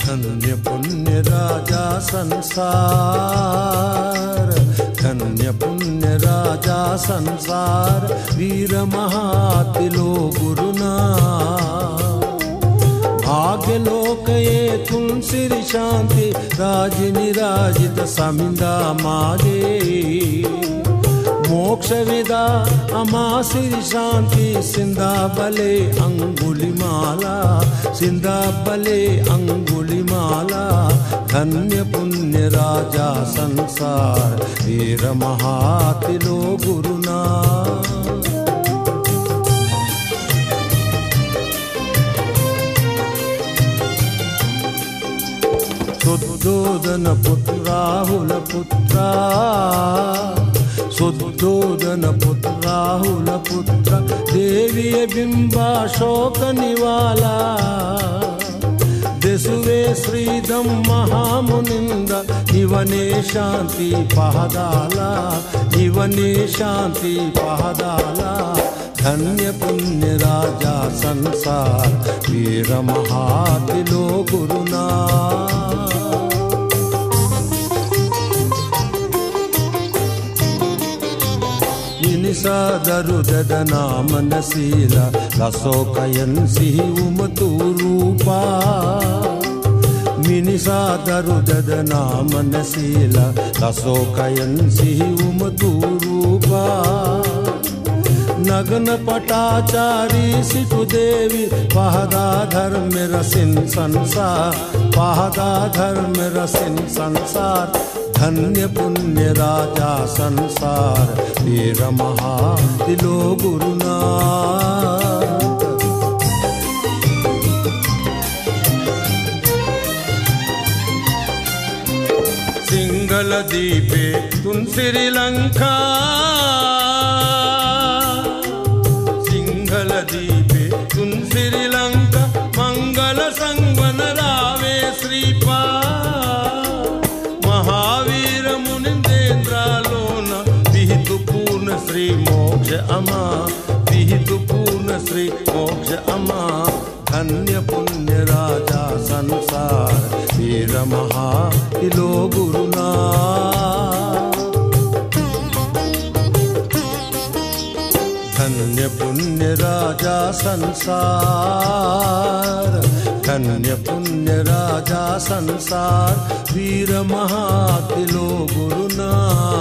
धन्य पुण्य राजा संसार, धन्य पुण्य राजा संसार, वीर महातिलो गुरुना भाग्य लोक ये तुलसी शांति, राज निराजित समिंदा मागे। मोक्ष विदा अमा श्री शांति सिंधा बले अंगुली माला सिंधा बले अंगुली माला, धन्य पुण्य राजा संसार, वीर महातिलो गुरुना शुद्धोदन पुत्र, राहुल पुत्र। शुद्धोदन पुत्र राहुल पुत्र देवी बिंबा शोक निवाला देशुवे श्रीदम महामुनिंद ಇವನೇ ಶಾಂತಿ ಪಹದಾಲ ಇವನೇ ಶಾಂತಿ ಪಹದಾಲ धन्य पुण्य राजा संसार वीर महातिलो गुरुना ನಿನಿಸಾದರುದದ ನಾಮನಶೀಲ ರಸೋಕಯನ್ ಸಿಹಿ ಉಮತು ರೂಪ ಮಿನಿಸಾದರುದದ ನಾಮನಶೀಲ ರಸೋಕಯನ್ ಸಿಹಿ ಉಮತು ರೂಪ नग्न पटाचारी सिटु देवी पहदा धर्म रसिन संसार पहदा धर्म रसिन संसार धन्य पुण्य राजा संसार वीर महा तिलो गुरुना सिंगल दीपे तुम श्रीलंका श्री मोक्ष अमा, विहितु पूर्ण श्री मोक्ष अमा। धन्य पुण्य राजा संसार, वीर महा तिलो गुरुनाथ धन्य पुण्य राजा संसार, धन्य पुण्य राजा संसार, वीर महातिलो गुरुना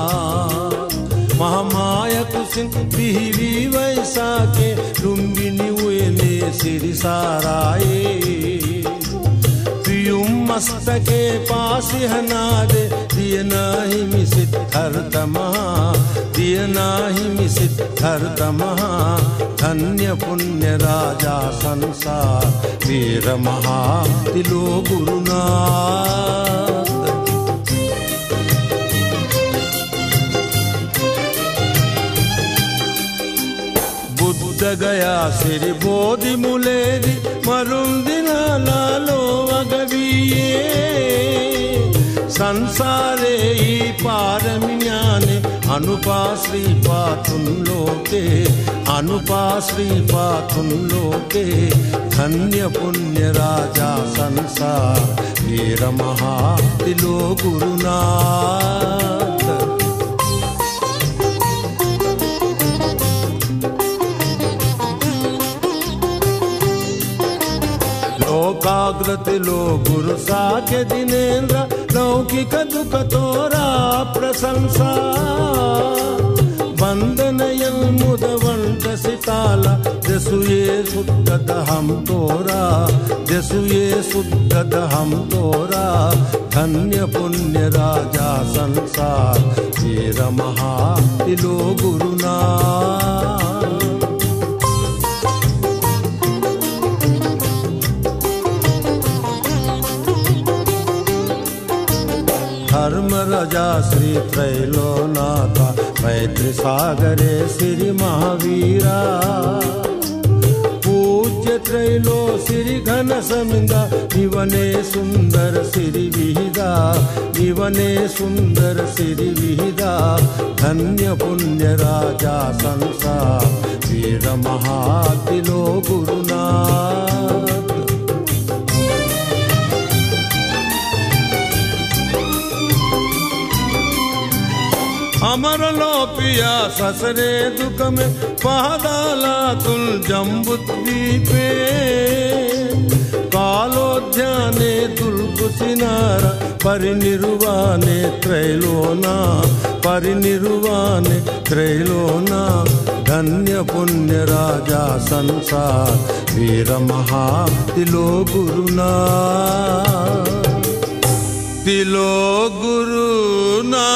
විසින් පිහිවී වයිසාගේ ලුම්බිනි උයලේ සිරිසාරායේ පියුම් මස්තකේ පාසිහනාදේ දියනාහිමි සිද්ධර්තමහා දියනාහිමි සිද්ධර්තමහා ධන්‍ය පුුණ්‍ය රාජා සංසා තීරමහා තිලෝගුරුණා ಗಯಾ ಸಿರಿ ಬೋಧಿ ಮುಲೇದಿ ಮರುಂದಿನ ಲಾಲೋ ಅಗವಿಯೇ ಸಂಸಾರೇ ಈ ಪಾರಮಿಜ್ಞಾನೆ ಅನುಪಾ ಶ್ರೀಪಾತುನ್ ಲೋಕೆ ಅನುಪಾ ಶ್ರೀಪಾತುನ್ ಲೋಕೆ ಧನ್ಯ ಪುಣ್ಯ ರಾಜ ಸಂಸಾರ ವೀರ ಮಹಾ ತಿಲೋ ಗುರುನಾಥ ग्रति लो गुरुसाख दिनेन्द्र नौकिकोरा प्रशंसा। वन्दनयं मुदवन्दसिताला दसुये सुदहं तोरा दसुये सुदहं तोरा। धन्यपुण्यराजा संसारहाति लो गुरुणा धर्म रजा श्री त्रैलोनाथा, मैत्री सागरे श्री महावीरा। पूज्य त्रैलो श्री घन समिंदा जीवने सुंदर श्री विहिदा। जीवने सुंदर श्री विहिदा, धन्य पुण्य राजा संसार। वीर महातिलो गुरुनाथ। अमर लो पिया ससरे दुख में पादाला तुल जम्बुद्वीपे कालोध्याने दुर्गुसिनार परिनिर्वाणे त्रैलोना परिनिर्वाणे त्रैलोना। धन्य पुण्य राजा संसार, वीर महा तिलो गुरुना तिलो गुरुना